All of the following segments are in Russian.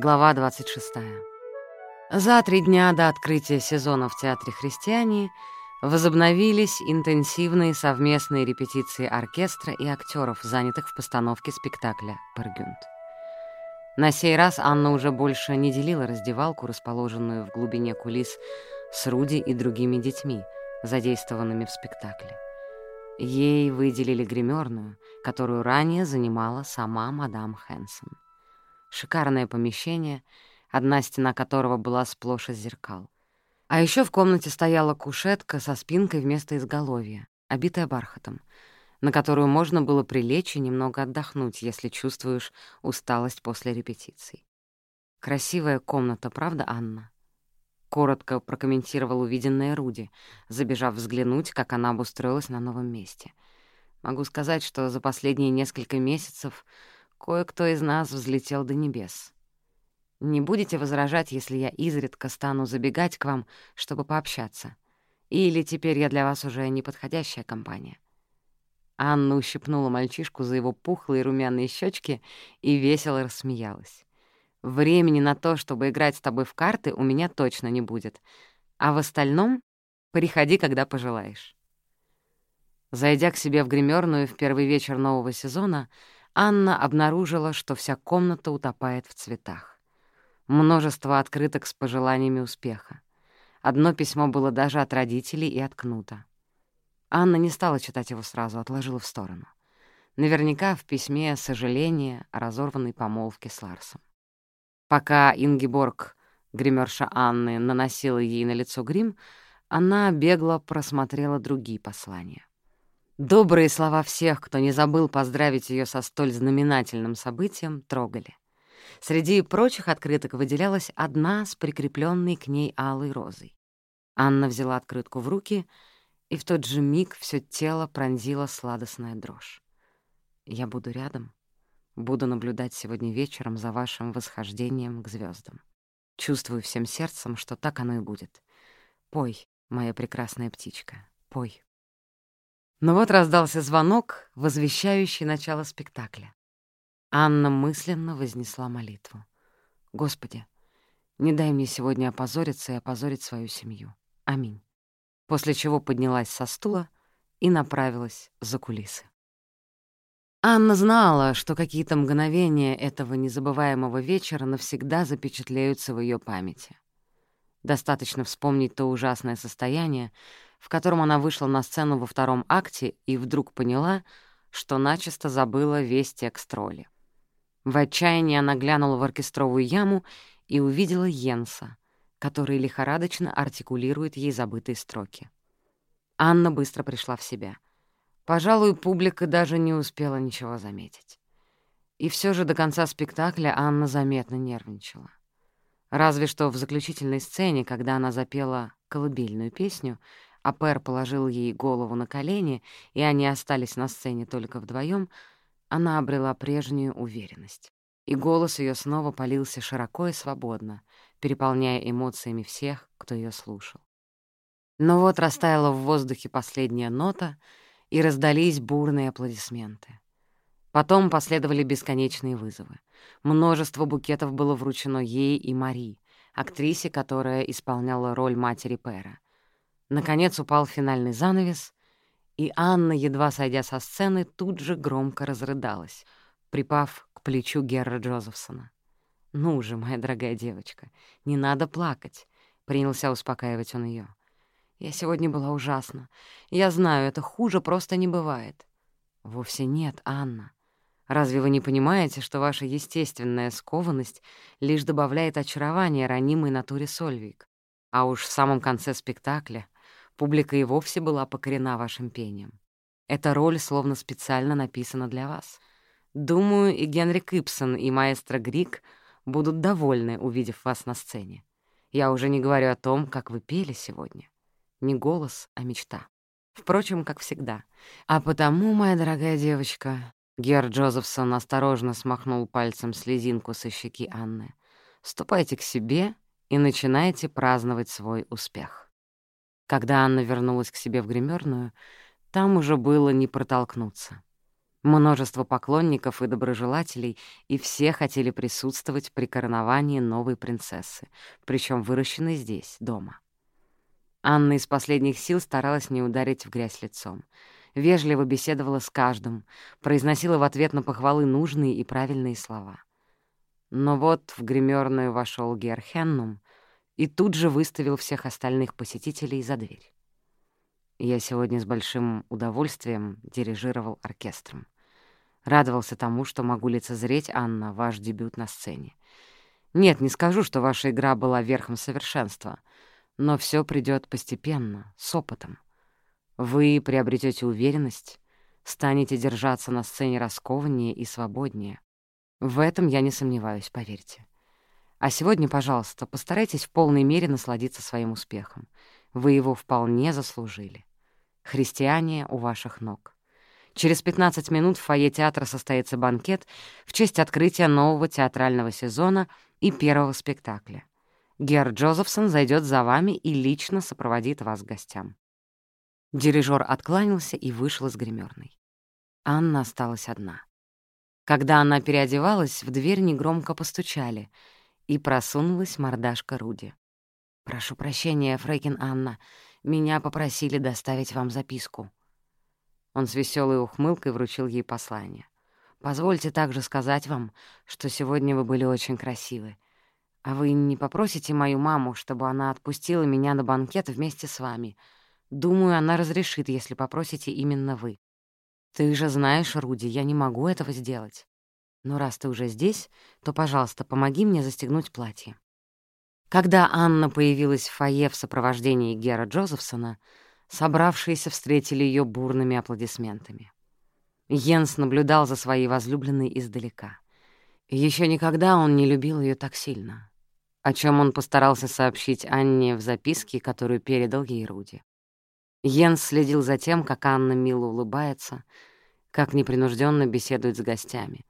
Глава 26. За три дня до открытия сезона в Театре «Христиане» возобновились интенсивные совместные репетиции оркестра и актеров, занятых в постановке спектакля «Пергюнт». На сей раз Анна уже больше не делила раздевалку, расположенную в глубине кулис, с Руди и другими детьми, задействованными в спектакле. Ей выделили гримерную, которую ранее занимала сама мадам Хэнсон. Шикарное помещение, одна стена которого была сплошь из зеркал. А еще в комнате стояла кушетка со спинкой вместо изголовья, обитая бархатом, на которую можно было прилечь и немного отдохнуть, если чувствуешь усталость после репетиций. «Красивая комната, правда, Анна?» Коротко прокомментировал увиденное Руди, забежав взглянуть, как она обустроилась на новом месте. Могу сказать, что за последние несколько месяцев Кое-кто из нас взлетел до небес. Не будете возражать, если я изредка стану забегать к вам, чтобы пообщаться? Или теперь я для вас уже неподходящая компания?» Анна ущипнула мальчишку за его пухлые румяные щечки и весело рассмеялась. «Времени на то, чтобы играть с тобой в карты, у меня точно не будет. А в остальном приходи, когда пожелаешь». Зайдя к себе в гримерную в первый вечер нового сезона, Анна обнаружила, что вся комната утопает в цветах. Множество открыток с пожеланиями успеха. Одно письмо было даже от родителей и от Кнута. Анна не стала читать его сразу, отложила в сторону. Наверняка в письме сожаление о разорванной помолвке с Ларсом. Пока Ингеборг, гримерша Анны, наносила ей на лицо грим, она бегло просмотрела другие послания. Добрые слова всех, кто не забыл поздравить ее со столь знаменательным событием, трогали. Среди прочих открыток выделялась одна с прикрепленной к ней алой розой. Анна взяла открытку в руки, и в тот же миг все тело пронзила сладостная дрожь. «Я буду рядом, буду наблюдать сегодня вечером за вашим восхождением к звездам. Чувствую всем сердцем, что так оно и будет. Пой, моя прекрасная птичка, пой». Но вот раздался звонок, возвещающий начало спектакля. Анна мысленно вознесла молитву. «Господи, не дай мне сегодня опозориться и опозорить свою семью. Аминь». После чего поднялась со стула и направилась за кулисы. Анна знала, что какие-то мгновения этого незабываемого вечера навсегда запечатлеются в ее памяти. Достаточно вспомнить то ужасное состояние, в котором она вышла на сцену во втором акте и вдруг поняла, что начисто забыла весь текст роли. В отчаянии она глянула в оркестровую яму и увидела Йенса, который лихорадочно артикулирует ей забытые строки. Анна быстро пришла в себя. Пожалуй, публика даже не успела ничего заметить. И все же до конца спектакля Анна заметно нервничала. Разве что в заключительной сцене, когда она запела колыбельную песню, а Пэр положил ей голову на колени, и они остались на сцене только вдвоем, она обрела прежнюю уверенность. И голос ее снова полился широко и свободно, переполняя эмоциями всех, кто ее слушал. Но вот растаяла в воздухе последняя нота, и раздались бурные аплодисменты. Потом последовали бесконечные вызовы. Множество букетов было вручено ей и Мари, актрисе, которая исполняла роль матери Пэра. Наконец упал финальный занавес, и Анна, едва сойдя со сцены, тут же громко разрыдалась, припав к плечу Герра Джозефсона. «Ну же, моя дорогая девочка, не надо плакать», — принялся успокаивать он ее. «Я сегодня была ужасна. Я знаю, это хуже просто не бывает». «Вовсе нет, Анна. Разве вы не понимаете, что ваша естественная скованность лишь добавляет очарования ранимой натуре Сольвик? А уж в самом конце спектакля Публика и вовсе была покорена вашим пением. Эта роль словно специально написана для вас. Думаю, и Генри Кипсон, и маэстро Грик будут довольны, увидев вас на сцене. Я уже не говорю о том, как вы пели сегодня. Не голос, а мечта. Впрочем, как всегда. А потому, моя дорогая девочка, Гер Джозефсон осторожно смахнул пальцем слезинку со щеки Анны, ступайте к себе и начинайте праздновать свой успех. Когда Анна вернулась к себе в гримерную, там уже было не протолкнуться. Множество поклонников и доброжелателей, и все хотели присутствовать при короновании новой принцессы, причем выращенной здесь, дома. Анна из последних сил старалась не ударить в грязь лицом. Вежливо беседовала с каждым, произносила в ответ на похвалы нужные и правильные слова. Но вот в гримерную вошел Герхеннум и тут же выставил всех остальных посетителей за дверь. Я сегодня с большим удовольствием дирижировал оркестром. Радовался тому, что могу лицезреть, Анна, ваш дебют на сцене. Нет, не скажу, что ваша игра была верхом совершенства, но все придет постепенно, с опытом. Вы приобретете уверенность, станете держаться на сцене раскованнее и свободнее. В этом я не сомневаюсь, поверьте. А сегодня, пожалуйста, постарайтесь в полной мере насладиться своим успехом. Вы его вполне заслужили. Христиане у ваших ног. Через 15 минут в фойе театра состоится банкет в честь открытия нового театрального сезона и первого спектакля. Гер Джозефсон зайдет за вами и лично сопроводит вас к гостям. Дирижер откланялся и вышел из гримерной. Анна осталась одна. Когда она переодевалась, в дверь негромко постучали, и просунулась мордашка Руди. «Прошу прощения, Фрейкин Анна. Меня попросили доставить вам записку». Он с веселой ухмылкой вручил ей послание. «Позвольте также сказать вам, что сегодня вы были очень красивы. А вы не попросите мою маму, чтобы она отпустила меня на банкет вместе с вами? Думаю, она разрешит, если попросите именно вы. Ты же знаешь, Руди, я не могу этого сделать. Но раз ты уже здесь, то, пожалуйста, помоги мне застегнуть платье». Когда Анна появилась в фойе в сопровождении Гера Джозефсона, собравшиеся встретили ее бурными аплодисментами. Йенс наблюдал за своей возлюбленной издалека. Еще никогда он не любил ее так сильно, о чем он постарался сообщить Анне в записке, которую передал ей Руди. Йенс следил за тем, как Анна мило улыбается, как непринужденно беседует с гостями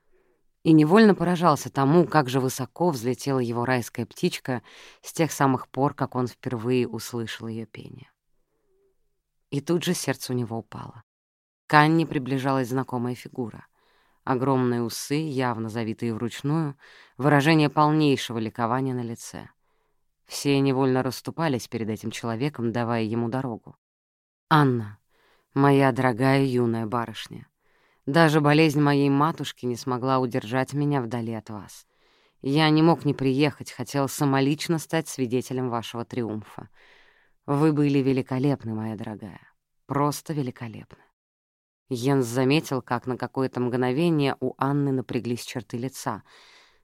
и невольно поражался тому, как же высоко взлетела его райская птичка с тех самых пор, как он впервые услышал ее пение. И тут же сердце у него упало. К Анне приближалась знакомая фигура. Огромные усы, явно завитые вручную, выражение полнейшего ликования на лице. Все невольно расступались перед этим человеком, давая ему дорогу. «Анна, моя дорогая юная барышня», даже болезнь моей матушки не смогла удержать меня вдали от вас. Я не мог не приехать, хотел самолично стать свидетелем вашего триумфа. Вы были великолепны, моя дорогая, просто великолепны. Йенс заметил, как на какое-то мгновение у Анны напряглись черты лица,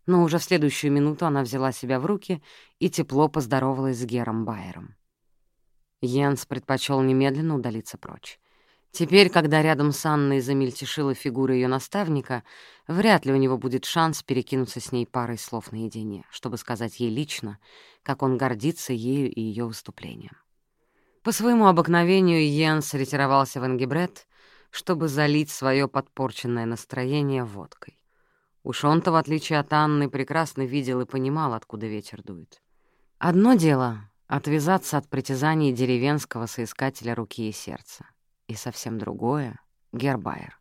но уже в следующую минуту она взяла себя в руки и тепло поздоровалась с Гером Байером. Йенс предпочел немедленно удалиться прочь. Теперь, когда рядом с Анной замельтешила фигура ее наставника, вряд ли у него будет шанс перекинуться с ней парой слов наедине, чтобы сказать ей лично, как он гордится ею и ее выступлением. По своему обыкновению Йенс ретировался в Энгибрет, чтобы залить свое подпорченное настроение водкой. Уж он-то, в отличие от Анны, прекрасно видел и понимал, откуда ветер дует. Одно дело — отвязаться от притязаний деревенского соискателя руки и сердца и совсем другое — Гербайер.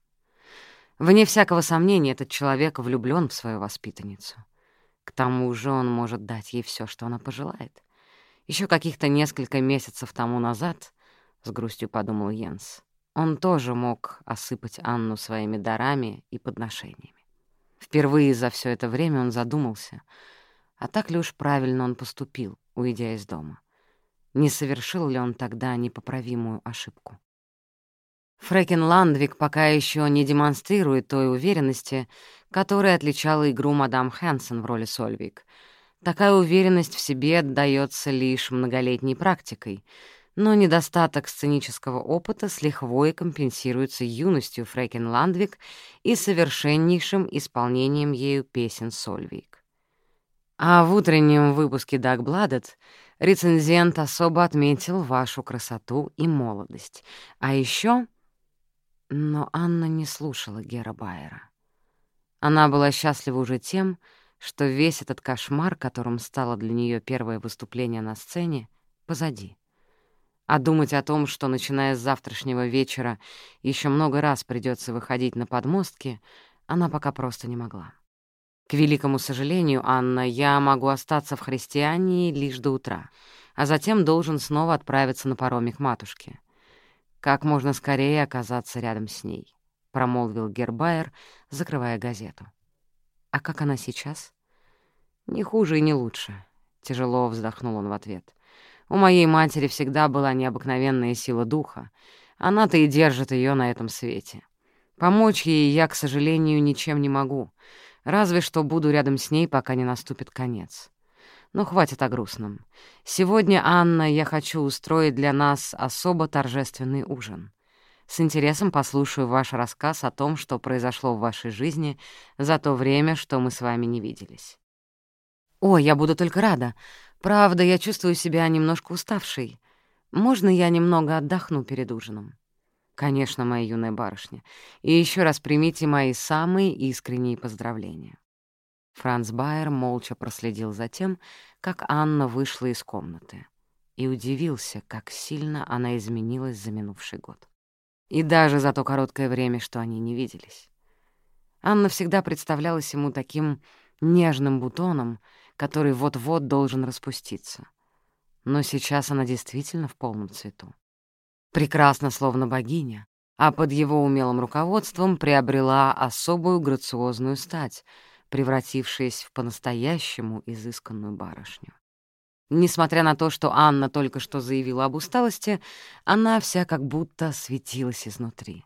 Вне всякого сомнения, этот человек влюблён в свою воспитанницу. К тому же он может дать ей всё, что она пожелает. Ещё каких-то несколько месяцев тому назад, — с грустью подумал Йенс, — он тоже мог осыпать Анну своими дарами и подношениями. Впервые за всё это время он задумался, а так ли уж правильно он поступил, уйдя из дома? Не совершил ли он тогда непоправимую ошибку? Фрэкен Ландвик пока еще не демонстрирует той уверенности, которая отличала игру мадам Хэнсон в роли Сольвик. Такая уверенность в себе отдаётся лишь многолетней практикой, но недостаток сценического опыта с лихвой компенсируется юностью Фрэкен Ландвик и совершеннейшим исполнением ею песен Сольвик. А в утреннем выпуске «Даг Бладет» рецензент особо отметил вашу красоту и молодость, а еще но Анна не слушала Гера Байера. Она была счастлива уже тем, что весь этот кошмар, которым стало для нее первое выступление на сцене, позади. А думать о том, что, начиная с завтрашнего вечера, еще много раз придется выходить на подмостки, она пока просто не могла. К великому сожалению, Анна, я могу остаться в христиане лишь до утра, а затем должен снова отправиться на пароме к матушке. Как можно скорее оказаться рядом с ней, — промолвил Гербайер, закрывая газету. «А как она сейчас?» «Не хуже и не лучше», — тяжело вздохнул он в ответ. «У моей матери всегда была необыкновенная сила духа. Она-то и держит ее на этом свете. Помочь ей я, к сожалению, ничем не могу, разве что буду рядом с ней, пока не наступит конец. Но хватит о грустном. Сегодня, Анна, я хочу устроить для нас особо торжественный ужин. С интересом послушаю ваш рассказ о том, что произошло в вашей жизни за то время, что мы с вами не виделись. «О, я буду только рада. Правда, я чувствую себя немножко уставшей. Можно я немного отдохну перед ужином?» «Конечно, моя юная барышня. И еще раз примите мои самые искренние поздравления». Франц Байер молча проследил за тем, как Анна вышла из комнаты, и удивился, как сильно она изменилась за минувший год. И даже за то короткое время, что они не виделись. Анна всегда представлялась ему таким нежным бутоном, который вот-вот должен распуститься. Но сейчас она действительно в полном цвету. Прекрасно, словно богиня, а под его умелым руководством приобрела особую грациозную стать, превратившись в по-настоящему изысканную барышню. Несмотря на то, что Анна только что заявила об усталости, она вся как будто светилась изнутри.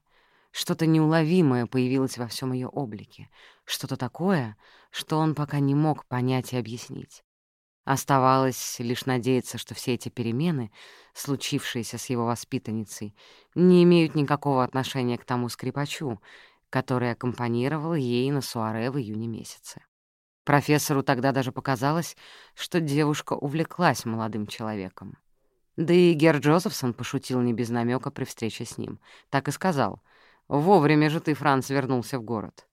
Что-то неуловимое появилось во всем ее облике, что-то такое, что он пока не мог понять и объяснить. Оставалось лишь надеяться, что все эти перемены, случившиеся с его воспитанницей, не имеют никакого отношения к тому скрипачу, который аккомпанировал ей на суаре в июне месяце. Профессору тогда даже показалось, что девушка увлеклась молодым человеком. Да и Гер Джозефсон пошутил не без намека при встрече с ним. Так и сказал. «Вовремя же ты, Франц, вернулся в город».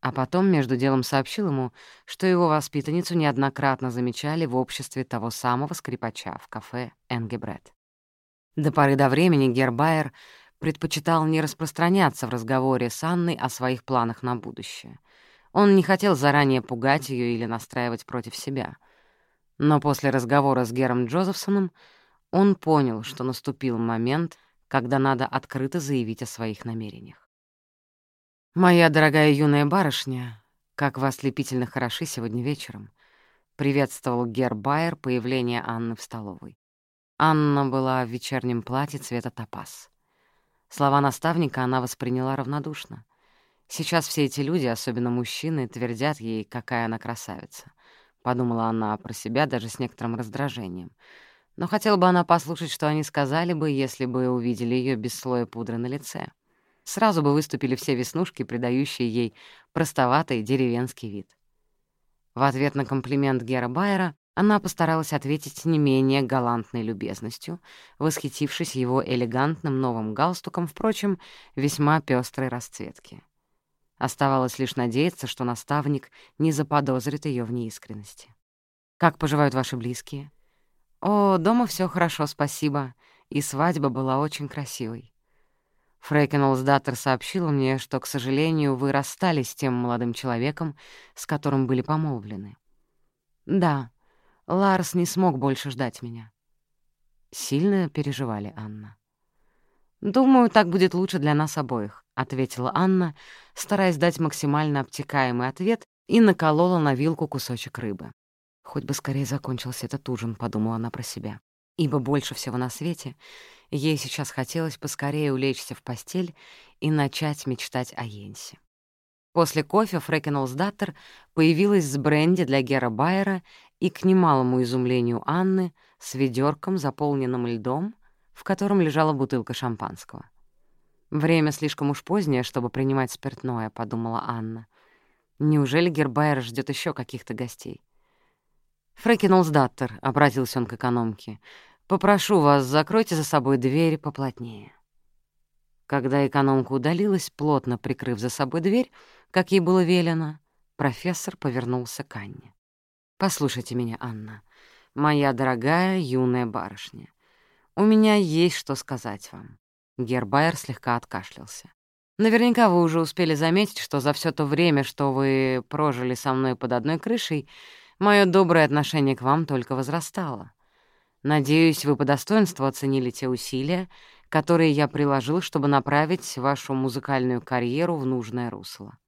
А потом между делом сообщил ему, что его воспитанницу неоднократно замечали в обществе того самого скрипача в кафе «Энгебрет». До поры до времени Гербайер предпочитал не распространяться в разговоре с Анной о своих планах на будущее. Он не хотел заранее пугать ее или настраивать против себя. Но после разговора с Гером Джозефсоном он понял, что наступил момент, когда надо открыто заявить о своих намерениях. «Моя дорогая юная барышня, как вы ослепительно хороши сегодня вечером», — приветствовал Гербайер появление Анны в столовой. Анна была в вечернем платье цвета топаз. Слова наставника она восприняла равнодушно. Сейчас все эти люди, особенно мужчины, твердят ей, какая она красавица. Подумала она про себя даже с некоторым раздражением. Но хотела бы она послушать, что они сказали бы, если бы увидели ее без слоя пудры на лице сразу бы выступили все веснушки, придающие ей простоватый деревенский вид. В ответ на комплимент Гера Байера она постаралась ответить не менее галантной любезностью, восхитившись его элегантным новым галстуком, впрочем, весьма пестрой расцветки. Оставалось лишь надеяться, что наставник не заподозрит ее в неискренности. «Как поживают ваши близкие?» «О, дома все хорошо, спасибо, и свадьба была очень красивой. Фрейкенолсдаттер сообщила мне, что, к сожалению, вы расстались с тем молодым человеком, с которым были помолвлены. Да, Ларс не смог больше ждать меня. Сильно переживали Анна. «Думаю, так будет лучше для нас обоих», — ответила Анна, стараясь дать максимально обтекаемый ответ и наколола на вилку кусочек рыбы. «Хоть бы скорее закончился этот ужин», — подумала она про себя ибо больше всего на свете ей сейчас хотелось поскорее улечься в постель и начать мечтать о Йенсе. После кофе Фрэкенолсдаттер появилась с бренди для Гера Байера и, к немалому изумлению Анны, с ведерком, заполненным льдом, в котором лежала бутылка шампанского. «Время слишком уж позднее, чтобы принимать спиртное», — подумала Анна. «Неужели Гербайер ждет еще каких-то гостей?» «Фрэкинолсдаттер», — обратился он к экономке, — «попрошу вас, закройте за собой дверь поплотнее». Когда экономка удалилась, плотно прикрыв за собой дверь, как ей было велено, профессор повернулся к Анне. «Послушайте меня, Анна, моя дорогая юная барышня. У меня есть что сказать вам». Гербайер слегка откашлялся. «Наверняка вы уже успели заметить, что за все то время, что вы прожили со мной под одной крышей, мое доброе отношение к вам только возрастало. Надеюсь, вы по достоинству оценили те усилия, которые я приложил, чтобы направить вашу музыкальную карьеру в нужное русло.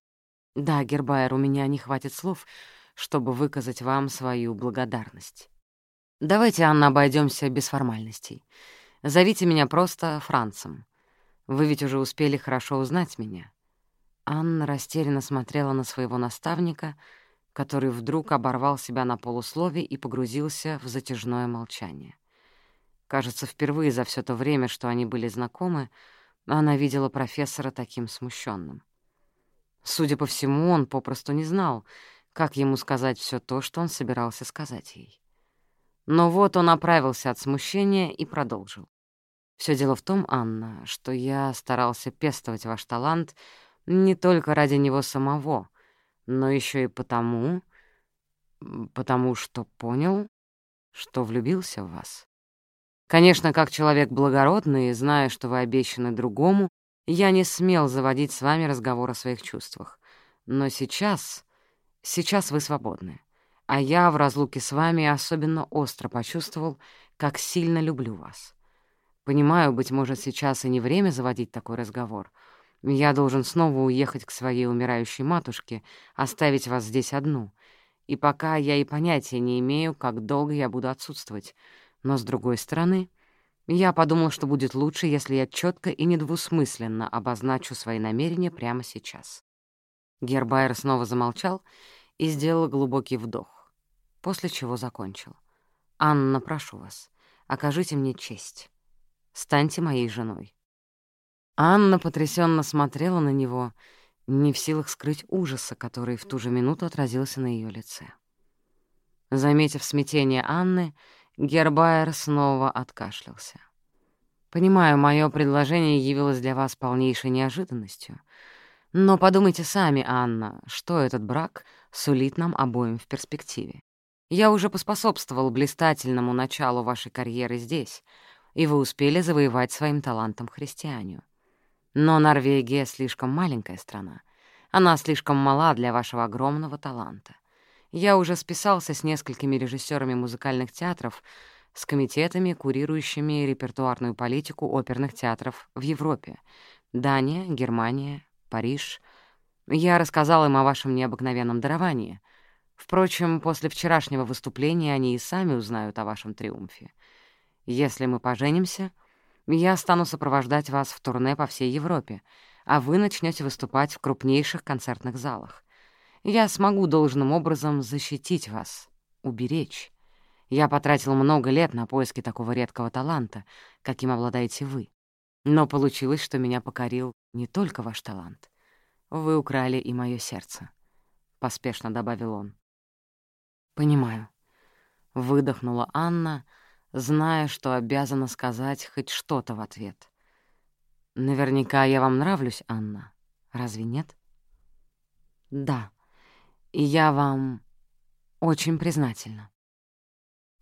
Да, Гербайер, у меня не хватит слов, чтобы выказать вам свою благодарность. Давайте, Анна, обойдемся без формальностей. Зовите меня просто Францем. Вы ведь уже успели хорошо узнать меня». Анна растерянно смотрела на своего наставника, который вдруг оборвал себя на полуслове и погрузился в затяжное молчание. Кажется, впервые за все то время, что они были знакомы, она видела профессора таким смущенным. Судя по всему, он попросту не знал, как ему сказать все то, что он собирался сказать ей. Но вот он оправился от смущения и продолжил. Все дело в том, Анна, что я старался пестовать ваш талант не только ради него самого, но еще и потому, потому что понял, что влюбился в вас. Конечно, как человек благородный, зная, что вы обещаны другому, я не смел заводить с вами разговор о своих чувствах. Но сейчас, сейчас вы свободны а я в разлуке с вами особенно остро почувствовал, как сильно люблю вас. Понимаю, быть может, сейчас и не время заводить такой разговор. Я должен снова уехать к своей умирающей матушке, оставить вас здесь одну. И пока я и понятия не имею, как долго я буду отсутствовать. Но, с другой стороны, я подумал, что будет лучше, если я четко и недвусмысленно обозначу свои намерения прямо сейчас. Гербайер снова замолчал и сделал глубокий вдох после чего закончил. «Анна, прошу вас, окажите мне честь. Станьте моей женой». Анна потрясенно смотрела на него, не в силах скрыть ужаса, который в ту же минуту отразился на ее лице. Заметив смятение Анны, Гербайер снова откашлялся. «Понимаю, мое предложение явилось для вас полнейшей неожиданностью. Но подумайте сами, Анна, что этот брак сулит нам обоим в перспективе. Я уже поспособствовал блистательному началу вашей карьеры здесь, и вы успели завоевать своим талантом христианию. Но Норвегия слишком маленькая страна. Она слишком мала для вашего огромного таланта. Я уже списался с несколькими режиссерами музыкальных театров, с комитетами, курирующими репертуарную политику оперных театров в Европе. Дания, Германия, Париж. Я рассказал им о вашем необыкновенном даровании — Впрочем, после вчерашнего выступления они и сами узнают о вашем триумфе. Если мы поженимся, я стану сопровождать вас в турне по всей Европе, а вы начнете выступать в крупнейших концертных залах. Я смогу должным образом защитить вас, уберечь. Я потратил много лет на поиски такого редкого таланта, каким обладаете вы. Но получилось, что меня покорил не только ваш талант. Вы украли и мое сердце, — поспешно добавил он. «Понимаю», — выдохнула Анна, зная, что обязана сказать хоть что-то в ответ. «Наверняка я вам нравлюсь, Анна, разве нет?» «Да, и я вам очень признательна.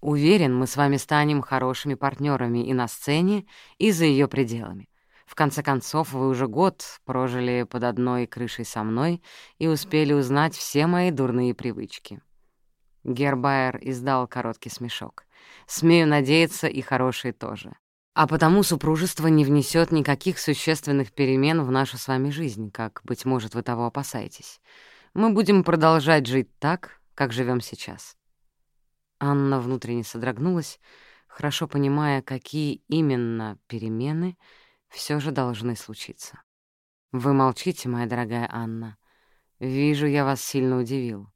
Уверен, мы с вами станем хорошими партнерами и на сцене, и за ее пределами. В конце концов, вы уже год прожили под одной крышей со мной и успели узнать все мои дурные привычки. Гербайер издал короткий смешок. «Смею надеяться, и хорошие тоже. А потому супружество не внесет никаких существенных перемен в нашу с вами жизнь, как, быть может, вы того опасаетесь. Мы будем продолжать жить так, как живем сейчас». Анна внутренне содрогнулась, хорошо понимая, какие именно перемены все же должны случиться. «Вы молчите, моя дорогая Анна. Вижу, я вас сильно удивил.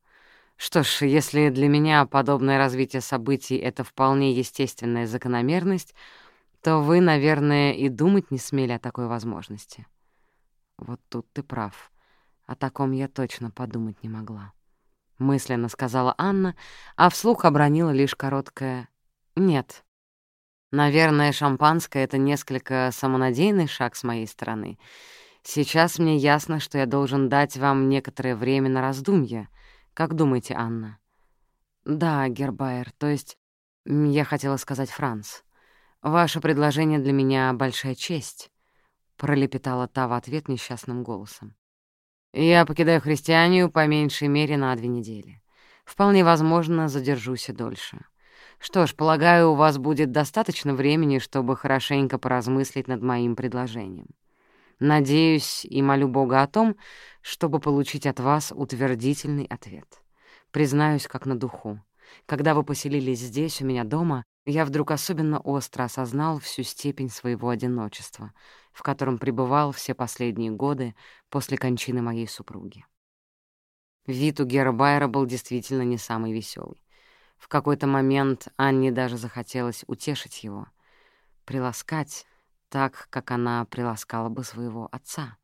Что ж, если для меня подобное развитие событий — это вполне естественная закономерность, то вы, наверное, и думать не смели о такой возможности. Вот тут ты прав. О таком я точно подумать не могла. Мысленно сказала Анна, а вслух обронила лишь короткое «нет». Наверное, шампанское — это несколько самонадеянный шаг с моей стороны. Сейчас мне ясно, что я должен дать вам некоторое время на раздумье — как думаете, Анна?» «Да, Гербайер, то есть...» Я хотела сказать Франц. «Ваше предложение для меня — большая честь», — пролепетала та в ответ несчастным голосом. «Я покидаю христианию по меньшей мере на две недели. Вполне возможно, задержусь и дольше. Что ж, полагаю, у вас будет достаточно времени, чтобы хорошенько поразмыслить над моим предложением. Надеюсь и молю Бога о том, чтобы получить от вас утвердительный ответ. Признаюсь, как на духу. Когда вы поселились здесь, у меня дома, я вдруг особенно остро осознал всю степень своего одиночества, в котором пребывал все последние годы после кончины моей супруги. Вид у Гера Байера был действительно не самый веселый. В какой-то момент Анне даже захотелось утешить его, приласкать так, как она приласкала бы своего отца.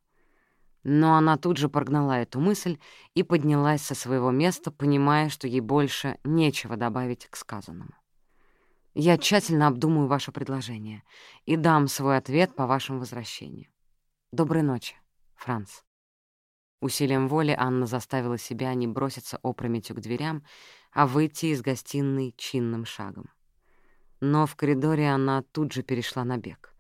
Но она тут же прогнала эту мысль и поднялась со своего места, понимая, что ей больше нечего добавить к сказанному. Я тщательно обдумаю ваше предложение и дам свой ответ по вашему возвращению. Доброй ночи, Франц. Усилием воли Анна заставила себя не броситься опрометью к дверям, а выйти из гостиной чинным шагом. Но в коридоре она тут же перешла на бег.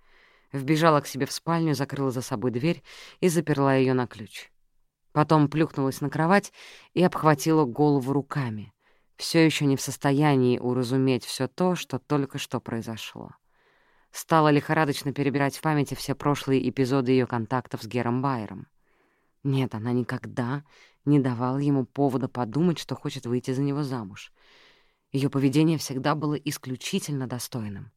Вбежала к себе в спальню, закрыла за собой дверь и заперла ее на ключ. Потом плюхнулась на кровать и обхватила голову руками, все еще не в состоянии уразуметь все то, что только что произошло. Стала лихорадочно перебирать в памяти все прошлые эпизоды ее контактов с Гером Байером. Нет, она никогда не давала ему повода подумать, что хочет выйти за него замуж. Ее поведение всегда было исключительно достойным.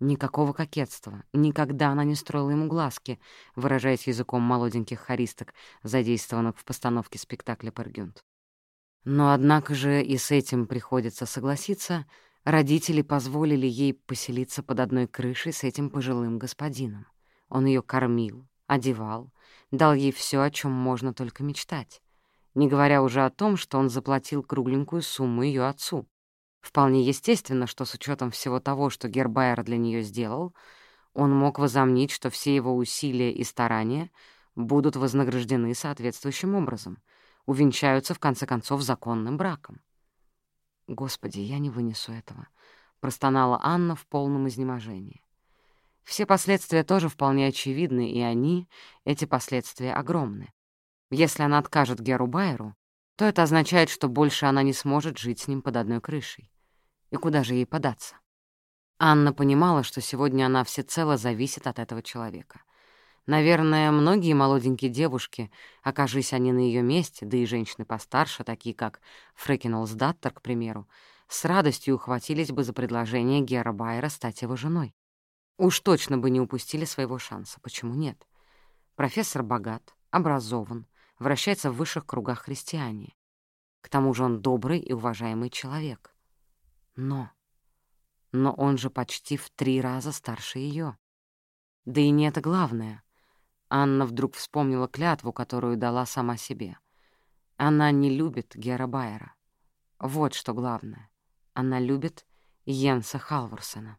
Никакого кокетства. Никогда она не строила ему глазки, выражаясь языком молоденьких хористок, задействованных в постановке спектакля «Пергюнт». Но однако же и с этим приходится согласиться, родители позволили ей поселиться под одной крышей с этим пожилым господином. Он ее кормил, одевал, дал ей все, о чем можно только мечтать, не говоря уже о том, что он заплатил кругленькую сумму ее отцу. Вполне естественно, что с учетом всего того, что Гербайер для нее сделал, он мог возомнить, что все его усилия и старания будут вознаграждены соответствующим образом — увенчаются, в конце концов, законным браком. «Господи, я не вынесу этого», — простонала Анна в полном изнеможении. Все последствия тоже вполне очевидны, и они, эти последствия, огромны. Если она откажет Геру Байеру, то это означает, что больше она не сможет жить с ним под одной крышей. И куда же ей податься? Анна понимала, что сегодня она всецело зависит от этого человека. Наверное, многие молоденькие девушки, окажись они на ее месте, да и женщины постарше, такие как Фрекинолсдаттер, к примеру, с радостью ухватились бы за предложение Гера Байера стать его женой. Уж точно бы не упустили своего шанса. Почему нет? Профессор богат, образован, вращается в высших кругах христиане. К тому же он добрый и уважаемый человек. Но... Но он же почти в три раза старше ее. Да и не это главное — Анна вдруг вспомнила клятву, которую дала сама себе. Она не любит Гера Байера. Вот что главное. Она любит Йенса Халварсена.